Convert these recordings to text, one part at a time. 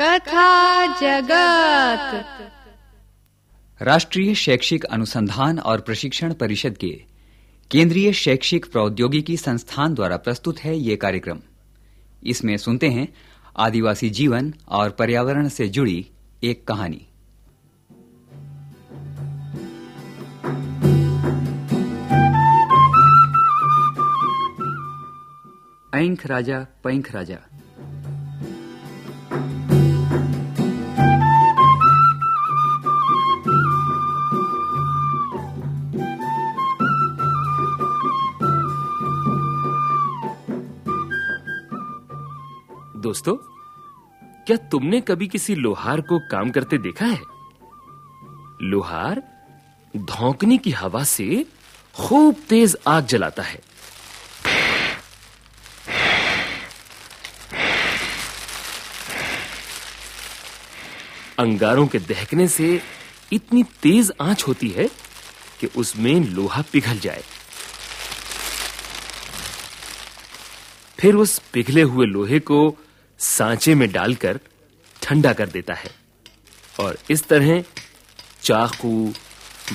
कथा जगत। राष्ट्रीय शैक्षिक अनुसंधान और प्रशिक्षण परिषद के केंद्रीय शैक्षिक प्रौद्योगिकी संस्थान द्वारा प्रस्तुत है ये कार्यक्रम। इसमें सुनते हैं आदिवासी जीवन और पर्यावरण से जुड़ी एक कहानी। ऐंख राजा, पैंख राजा। दोस्तों, क्या तुमने कभी किसी लोहार को काम करते देखा है? लोहार धौंकने की हवा से खूब तेज आग जलाता है। अंगारों के दहकने से इतनी तेज आँच होती है कि उसमें लोहा पिघल जाए। फिर उस पिघले हुए लोहे को सांचे में डालकर ठंडा कर देता है। और इस तरह चाकू,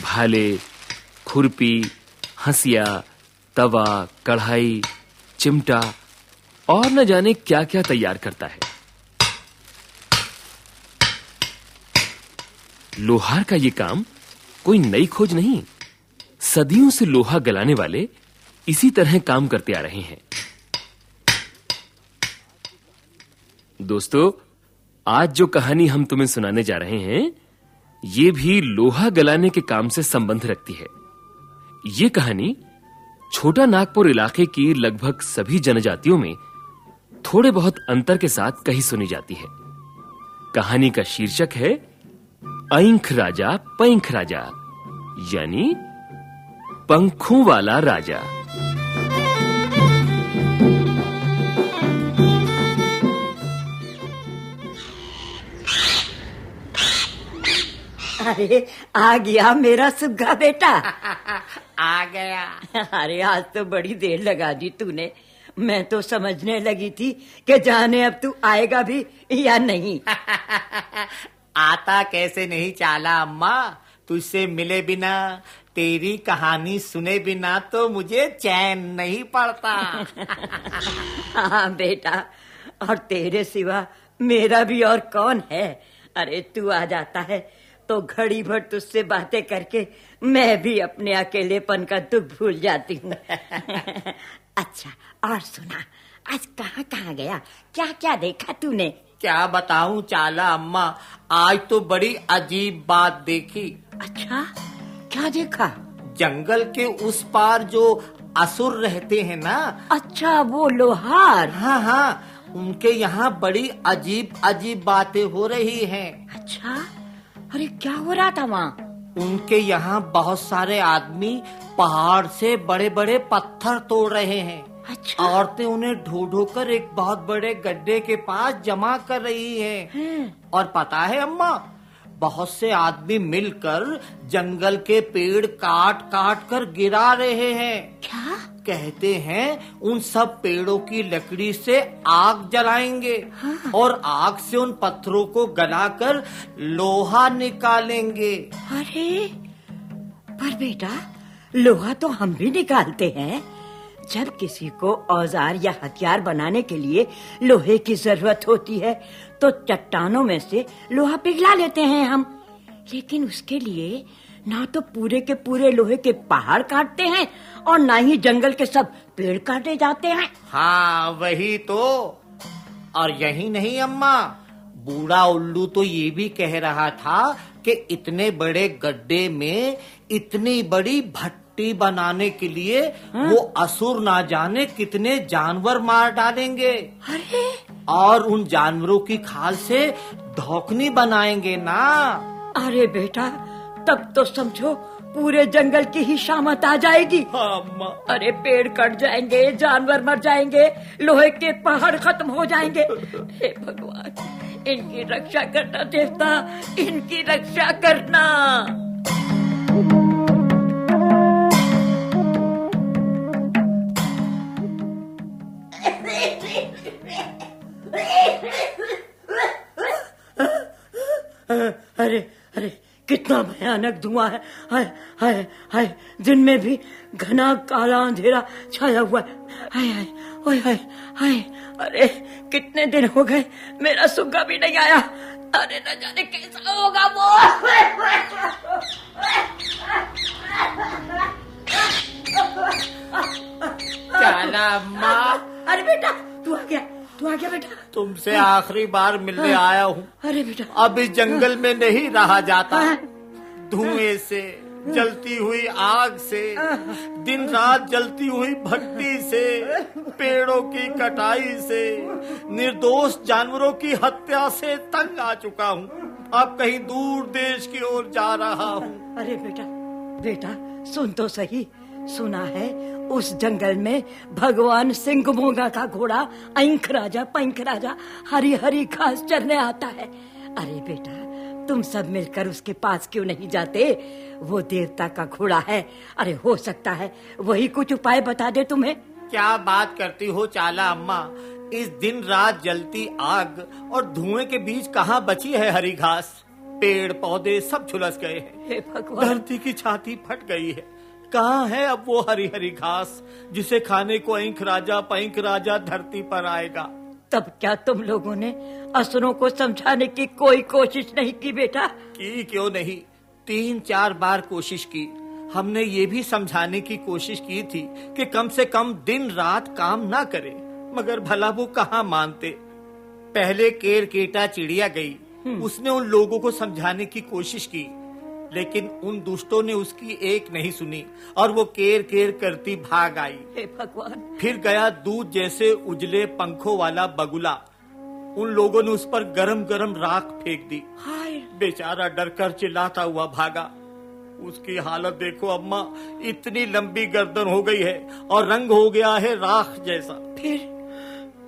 भाले, खुरपी, हंसिया, तवा, कढ़ाई, चिमटा और न जाने क्या-क्या तैयार करता है। लोहार का यह काम कोई नई खोज नहीं। सदियों से लोहा गलाने वाले इसी तरह काम करते आ रहे हैं। दोस्तों, आज जो कहानी हम तुम्हें सुनाने जा रहे हैं, ये भी लोहा गलाने के काम से संबंध रखती है। ये कहानी छोटा नागपुर इलाके की लगभग सभी जनजातियों में थोड़े बहुत अंतर के साथ कही सुनी जाती है। कहानी का शीर्षक है, ऐंख राजा, पैंख राजा, यानी पंखों वाला राजा। अरे आ गया मेरा सुग्गा बेटा। आ गया। अरे आज तो बड़ी देर लगा दी तूने। मैं तो समझने लगी थी कि जाने अब तू आएगा भी या नहीं। आता कैसे नहीं चाला अम्मा? तुझसे मिले बिना तेरी कहानी सुने बिना तो मुझे चैन नहीं पड़ता। हाँ बेटा और तेरे सिवा मेरा भी और कौन है? अरे तू आ जाता है। तो घड़ी भर तुझसे बातें करके मैं भी अपने अकेलेपन का दुख भूल जाती हूँ। अच्छा और सुना आज कहाँ कहाँ गया? क्या क्या देखा तूने? क्या बताऊँ चाला अम्मा आज तो बड़ी अजीब बात देखी। अच्छा क्या देखा? जंगल के उस पार जो असुर रहते हैं ना? अच्छा वो लोहार। हाँ हाँ उनके यहाँ बड़ी अजीब अजीब बातें हो रही हैं। अच्छा? अरे क्या हो रहा था वहाँ? उनके यहाँ बहुत सारे आदमी पहाड़ से बड़े बड़े पत्थर तोड़ रहे हैं। अच्छा। औरतें उन्हें ढो ढो कर एक बहुत बड़े गड्ढे के पास जमा कर रही हैं। हैं। और पता है अम्मा बहुत से आदमी मिलकर जंगल के पेड़ काट काट कर गिरा रहे हैं। क्या कहते हैं उन सब पेड़ों की लकड़ी से आग जलाएँगे हाँ। और आग से उन पत्थरों को गलाकर लोहा निकालेंगे। अरे पर बेटा लोहा तो हम भी निकालते हैं। जब किसी को औज़ार या हथियार बनाने के लिए लोहे की ज़रूरत होती है तो चट्टानों में से लोहा पिघला लेते हैं हम। लेकिन उसके लिए ना तो पूरे के पूरे लोहे के पहाड़ काटते हैं और ना ही जंगल के सब पेड़ काटे जाते हैं। हाँ वही तो। और यही नहीं अम्मा। बूढ़ा उल्लू तो ये भी कह रहा था कि इतने बड़े गड्ढे में इतनी बड़ी भट्टी बनाने के लिए हा? वो असुर ना जाने कितने जानवर मार डालेंगे। अरे! और उन जानवरों की खाल से धौकनी बनाएँगे ना। अरे बेटा तब तो समझो पूरे जंगल की ही शामत आ जाएगी। अम्मा अरे पेड़ कट जाएँगे जानवर मर जाएँगे लोहे के पहाड़ खत्म हो जाएँगे। हे भगवान इनकी रक्षा करना देवता इनकी रक्षा करना। अरे भयानक धुआँ है। हाय हाय हाय दिन में भी घना काला अंधेरा छाया हुआ है। हाय हाय ओए हाय हाय अरे कितने दिन हो गए मेरा सुग्गा भी नहीं आया। अरे न जाने कैसा होगा वो। अम्मा अरे बेटा तू आ गया तू आ गया बेटा। तुमसे आखिरी बार मिलने आया हूँ। अरे बेटा। अब इस जंगल में नहीं रहा जाता। हाँ। धुएँ से, जलती हुई आग से दिन रात जलती हुई भक्ति से, पेड़ों की कटाई से, निर्दोष जानवरों की हत्या से तंग आ चुका हूँ। अब कहीं दूर देश की ओर जा रहा हूँ। अरे बेटा बेटा, सुन तो सही। सुना है, उस जंगल में भगवान सिंह मोगा का घोड़ा ऐंख राजा, पंख राजा हरी हरी घास चरने आता है। अरे बेटा तुम सब मिलकर उसके पास क्यों नहीं जाते? वो देवता का घोड़ा है। अरे हो सकता है वही कुछ उपाय बता दे तुम्हें। क्या बात करती हो चाला अम्मा? इस दिन रात जलती आग और धुएँ के बीच कहाँ बची है हरी घास? पेड़ पौधे सब झुलस गए हैं। हे भगवान। धरती की छाती फट गई है। कहाँ है अब वो हरी हरी घास जिसे खाने को इंख राजा पैंक राजा धरती पर आएगा? तब क्या तुम लोगों ने असुरों को समझाने की कोई कोशिश नहीं की बेटा? की क्यों नहीं? तीन चार बार कोशिश की। हमने ये भी समझाने की कोशिश की थी कि कम से कम दिन रात काम ना करे। मगर भला वो कहाँ मानते? पहले केर केटा चिड़िया गई। उसने उन लोगों को समझाने की कोशिश की। लेकिन उन दुष्टों ने उसकी एक नहीं सुनी और वो केर केर करती भाग आई। हे भगवान। फिर गया दूध जैसे उजले पंखों वाला बगुला। उन लोगों ने उस पर गरम गरम राख फेंक दी। हाय। बेचारा डरकर चिल्लाता हुआ भागा। उसकी हालत देखो अम्मा इतनी लंबी गर्दन हो गई है और रंग हो गया है राख जैसा। फिर?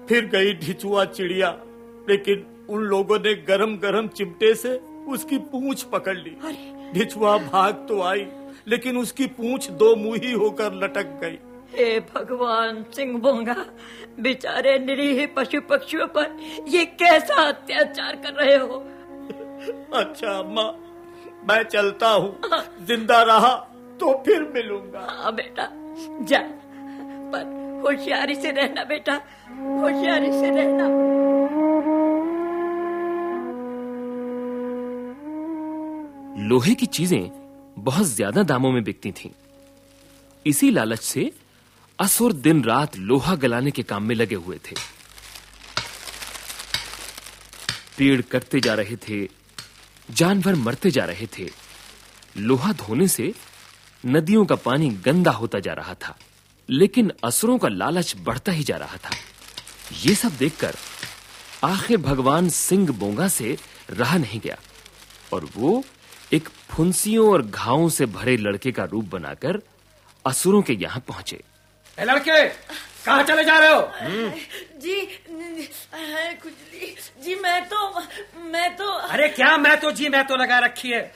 फिर गई ढिचुआ चिड़िया लेकिन उन लोगों ने गरम गरम चिमटे से उसकी पूंछ पकड़ ली। अरे। ढिचुआ भाग तो आई लेकिन उसकी पूंछ दो मुही होकर लटक गई। हे भगवान सिंह बोंगा बेचारे निरीह पशु पक्षियों पर ये कैसा अत्याचार कर रहे हो? अच्छा अम्मा मैं चलता हूँ। ज़िंदा रहा तो फिर मिलूँगा। हाँ बेटा जा। पर होशियारी से रहना बेटा होशियारी से रहना। लोहे की चीज़ें बहुत ज़्यादा दामों में बिकती थीं। इसी लालच से असुर दिन रात लोहा गलाने के काम में लगे हुए थे। पेड़ कटते जा रहे थे, जानवर मरते जा रहे थे। लोहा धोने से नदियों का पानी गंदा होता जा रहा था, लेकिन असुरों का लालच बढ़ता ही जा रहा था। ये सब देखकर आखिर भगवान सिंह बोंगा से रहा नहीं गया, और वो एक फुंसियों और घावों से भरे लड़के का रूप बनाकर असुरों के यहाँ पहुँचे। ए लड़के कहाँ चले जा रहे हो? जी कुछ जी मैं तो मैं तो अरे क्या मैं तो जी मैं तो लगा रखी है।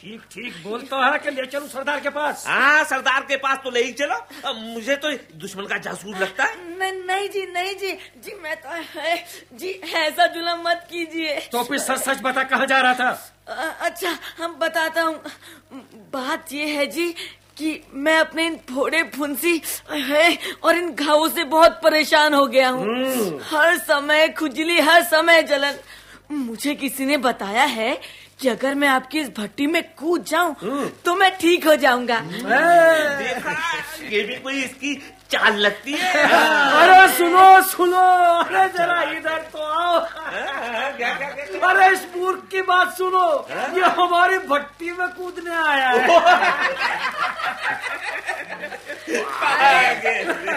ठीक ठीक बोल तो है कि ले चलूँ सरदार के पास। हाँ सरदार के पास तो ले ही चलो। अब मुझे तो दुश्मन का जासूस लगता है। नहीं नहीं जी नहीं जी। जी मैं तो है जी ऐसा जुलम मत कीजिए। तो फिर सच सच बता कहाँ जा रहा था? अच्छा हम बताता हूँ। बात ये है जी कि मैं अपने इन फोड़े फुंसी है और इन घावों से बहुत परेशान हो गया हूँ। हर समय खुजली हर समय जलन। मुझे किसी ने बताया है कि अगर मैं आपकी इस भट्टी में कूद जाऊँ तो मैं ठीक हो जाऊँगा। ये भी कोई इसकी चाल लगती है? अरे सुनो सुनो। अरे जरा इधर तो आओ। क्या क्या क्या अरे इस मूर्ख की बात सुनो। ये हमारी भट्टी में कूदने आया है।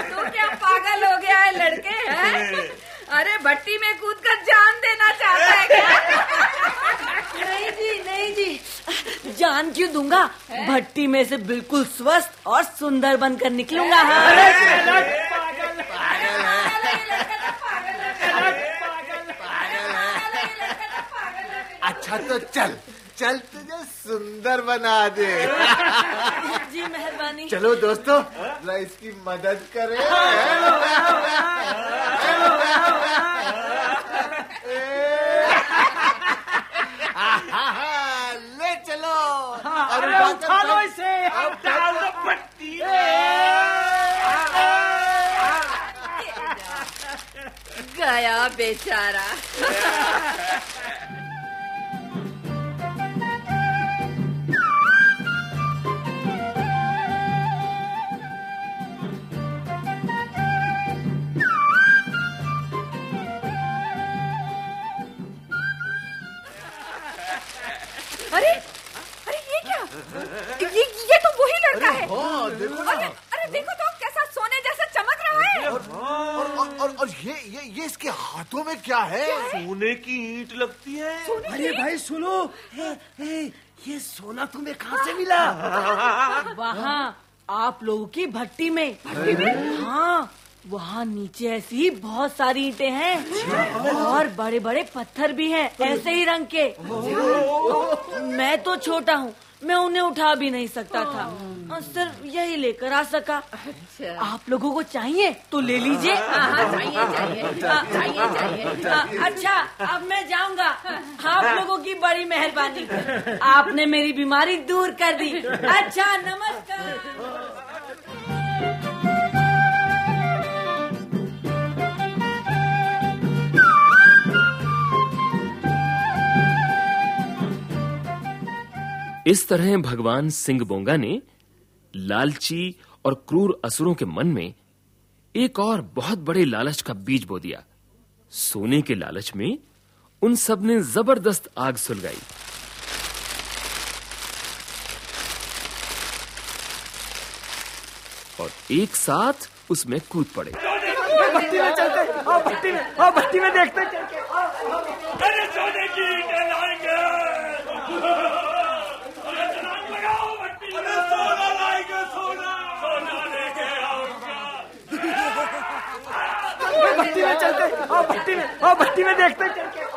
तो क्या पागल हो गया है लड़के हैं? अरे भट्टी में कूद कर जान देना चाहता है क्या नहीं जी नहीं जान क्यों दूँगा? भट्टी में से बिल्कुल स्वस्थ और सुंदर बनकर निकलूँगा हाँ। अच्छा तो चल चल तुझे सुंदर बना दे। जी मेहरबानी। चलो दोस्तों जरा इसकी मदद करें। गया बेचारा अरे अरे ये क्या? ये ये तो वही लड़का है। हाँ देखो ना। ये ये ये इसके हाथों में क्या है? सोने की ईंट लगती है। अरे भाई सुनो। हे, हे, ये सोना तुम्हें कहाँ से मिला? वहाँ आप लोगों की भट्टी में। भट्टी में? हाँ वहाँ नीचे ऐसी बहुत सारी ईंटें हैं। और बड़े बड़े पत्थर भी हैं ऐसे ही रंग के। मैं तो छोटा हूँ। मैं उन्हें उठा भी नहीं सकता था। और सिर्फ़ यही लेकर आ सका। अच्छा। आप लोगों को चाहिए तो ले लीजिए। हाँ हाँ चाहिए चाहिए चाहिए चाहिए हाँ, अच्छा अब मैं जाऊँगा। आप लोगों की बड़ी मेहरबानी। आपने मेरी बीमारी दूर कर दी। अच्छा नमस्कार। इस तरह भगवान सिंह बोंगा ने लालची और क्रूर असुरों के मन में एक और बहुत बड़े लालच का बीज बो दिया। सोने के लालच में उन सबने ज़बरदस्त आग सुलगाई। और एक साथ उसमें कूद पड़े। भट्टी में चलते आओ, भट्टी में, आओ, भट्टी में देखते चल के आओ, आओ। अरे सोने की ईंटें लाएँगे अरे छलांग लगाओ भट्टी में। अरे सोना लाएँगे सोना सोना लेके आऊँगा भट्टी में चलते आओ भट्टी में ओ भट्टी में देखते चल के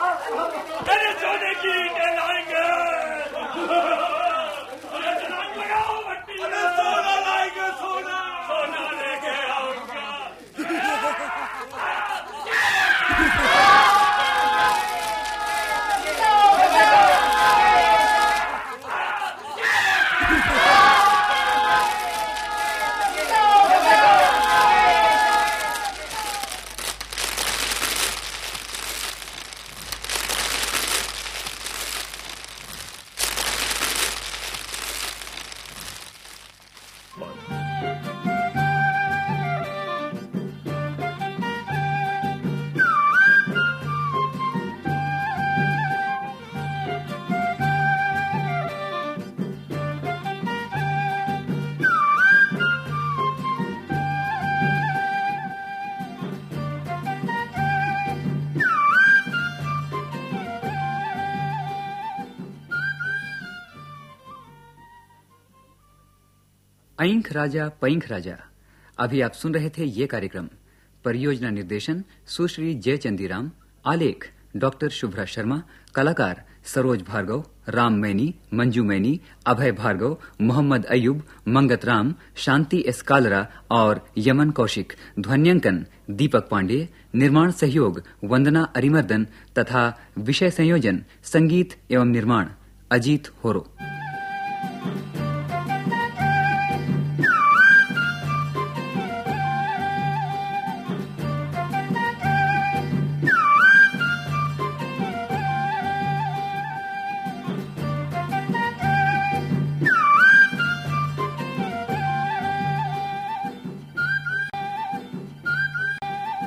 ऐंख राजा, पैंख राजा। अभी आप सुन रहे थे ये कार्यक्रम। परियोजना निर्देशन, सुश्री जय चंदीराम आलेख, डॉक्टर शुभ्रा शर्मा, कलाकार सरोज भार्गव, राम मैनी, मंजू मैनी, अभय भार्गव, मोहम्मद अयूब, मंगत राम, शांति एस कालरा और यमन कौशिक, ध्वन्यांकन, दीपक पांडे, निर्माण सहयोग, वंदना अरिमर्दन तथा विषय संयोजन, संगीत एवं निर्माण, अजीत होरो।